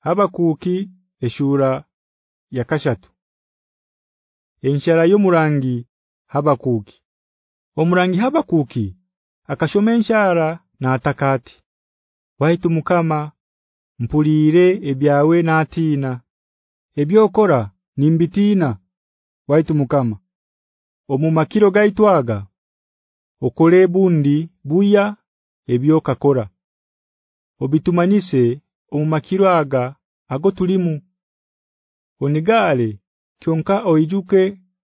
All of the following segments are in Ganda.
habakuki eshura yakashatu enshara yomurangi habakuki. Omurangi habakuki akashoma enshara na atakati waitu mukama mpulire ebyawe natina ebyokora nimbitina waitu mukama. Omumakiro gaitwaga okole bundi buya ebyokakora. Obitumanise omumakiro aga ago tulimu. Onigale kyonka oijuke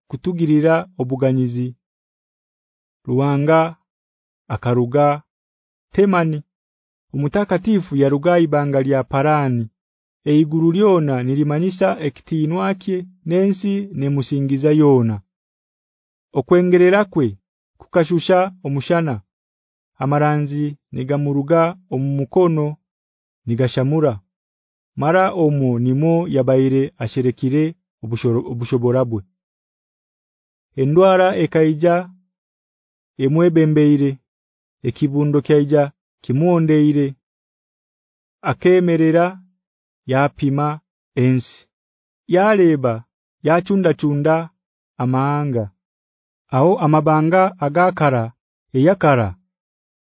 kutugirira obuganyizi. Ruwanga akaruga temani. Omutakatifu yaruga ibanga lya parani. Eiguru lyona nilimanyisa ekitinwakye nensi nemusingiza yona. Okwengerera kwe kukashusha omushana. Amaranzi nigamuruga omumukono nigashamura. Mara omu nimo yabaire asherekire obushoborabwe. Endwara ekaija emwebembeire ekibundo kyaija kimwondeire akemerera yapima ensi. Yaleba yachunda chunda amaanga Aho amabanga agakara eyakara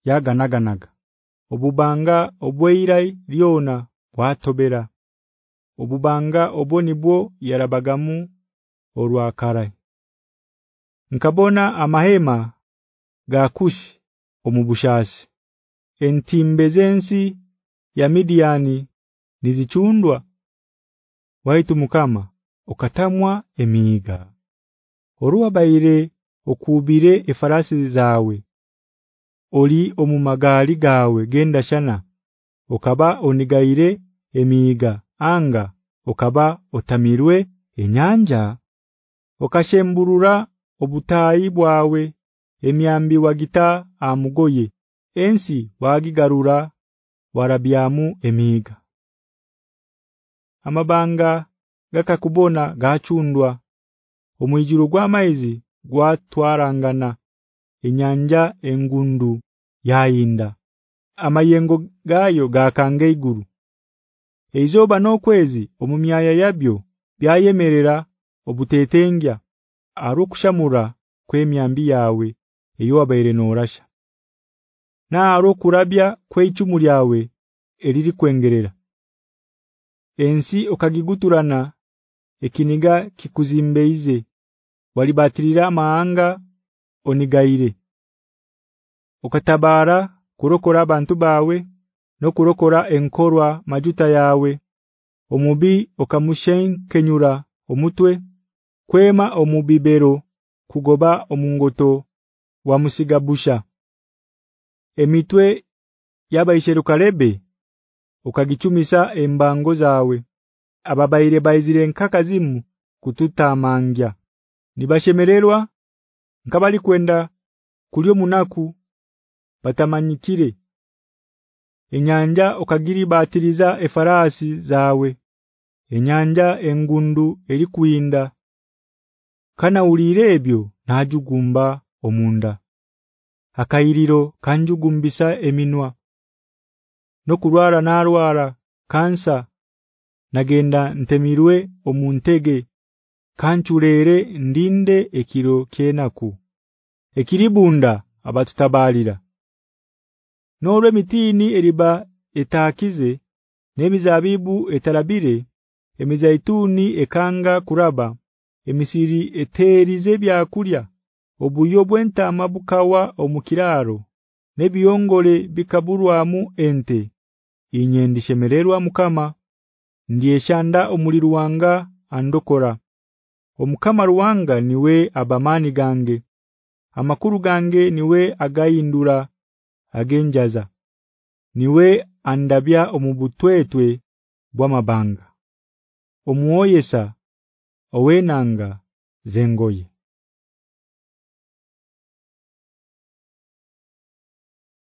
yaganaganaga obubanga obweirai lyona bwatobera. Obubanga obonibwo yarabagamu olwakarai nkabona amahema ga kush omubushasi entimbezensi ya midiani nizichundwa. Waitu mukama okatamwa emiiga. Oruwa baire okubire efarasi zawe oli omumagali gawe genda shana okaba onigaire emiiga anga okaba otamirwe enyanja okashemburura obutayi bwawe emyambi wagita amugoye ensi wagigarura warabyamu emiiga. Amabanga gakakubona gachundwa omwijiro gwa maize gwatwarangana enyanja engundu yainda amayengo gayo gakange iguru eizoba nokwezi omumyaya yabyo byayemerera obutetengya arukushamura kwemyambi yawe eyo abaire norasha. Na arokurabya kweichumu lyawe eriri kwengerera. Ensi okagiguturana ekiniga kikuzimbeize walibatirira maanga onigaire. Okatabara kurokora abantu bawe no kurokora enkorwa majuta yawe omubi okamushenkenyura omutwe kwema omubibero kugoba omungoto wa musigabusha. Emitwe yabaisherukalebe ukagichumisa embango zawe ababaire baizire nkakazimu kututamangya nibashemererwa nkabali kwenda kulio munaku batamanyikire. Enyanja okagiri batiriza efarasi zawe. Enyanja engundu elikuinda kana ulirebyo najugumba omunda. Akairiro kanjugumbisa eminwa. Nokurwara narwara kansa. Nagenda ntemirwe omuntege kanchurere ndinde ekiro kyenaku ekiribunda abatutabalira. Norwe mitini eriba etakize nemizabibu etarabire emizaituni ekanga kuraba emisiri eterize byakulya obuyo bwenta amabukawa omukiraro nebiyongole bikaburwamu ente inyendishemererwa mukama ndiye shanda omuliruwanga andokora omukama ruwanga niwe abamani gange. Amakuru gange niwe agayindura agenjaza. Niwe andabya omubutwetwe bwamabanga. Omuoyesa owenanga zengoye